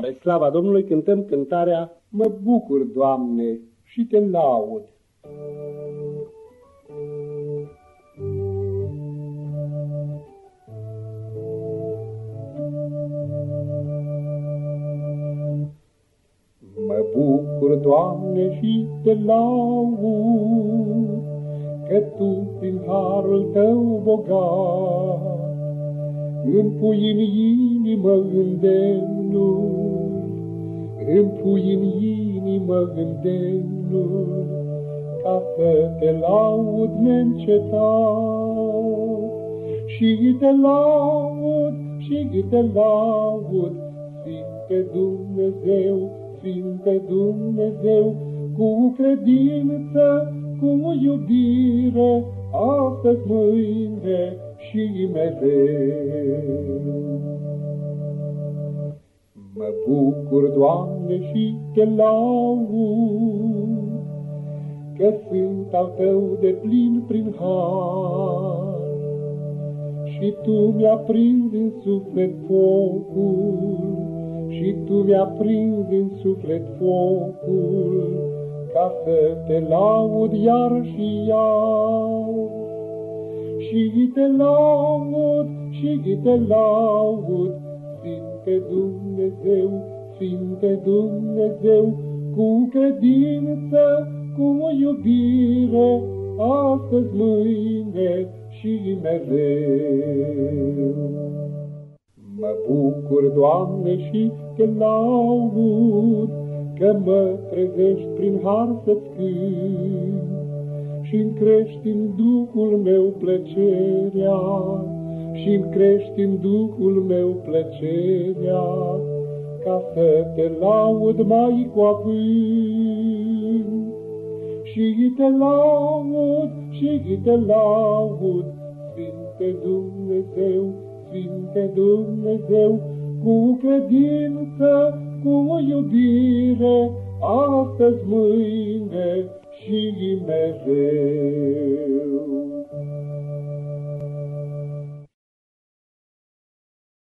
Spre slava Domnului cântăm cântarea Mă bucur, Doamne, și te laud. Mă bucur, Doamne, și te laud, Că Tu, prin harul Tău bogat, îmi pui în inimă îndemnul, îmi pui în inimă îndemnul, ca să te laud neîncetat. Și te laud, și te laud, Sfinte Dumnezeu, Sfinte Dumnezeu, cu credință, cu iubire, astăzi, mâine, și mereu. Mă bucur, Doamne, și te laud, Că sunt al Tău de plin prin har, Și Tu mi-a prins din suflet focul, Și Tu mi-a prins din suflet focul, Ca să te laud iar și iar și te laud, și te laud, Sfinte Dumnezeu, Sfinte Dumnezeu, cu credință, cu iubire, astăzi, mâine și mereu. Mă bucur, Doamne, și te laud, că mă trezești prin har să-ți cânt și-mi crești în Duhul meu plăcerea, și-mi crești în Duhul meu plăcerea, ca să te laud mai cu avânt. Și te laud, și te laud, Sfinte Dumnezeu, Sfinte Dumnezeu, cu credință, cu iubire, astăzi, mâine, și mereu.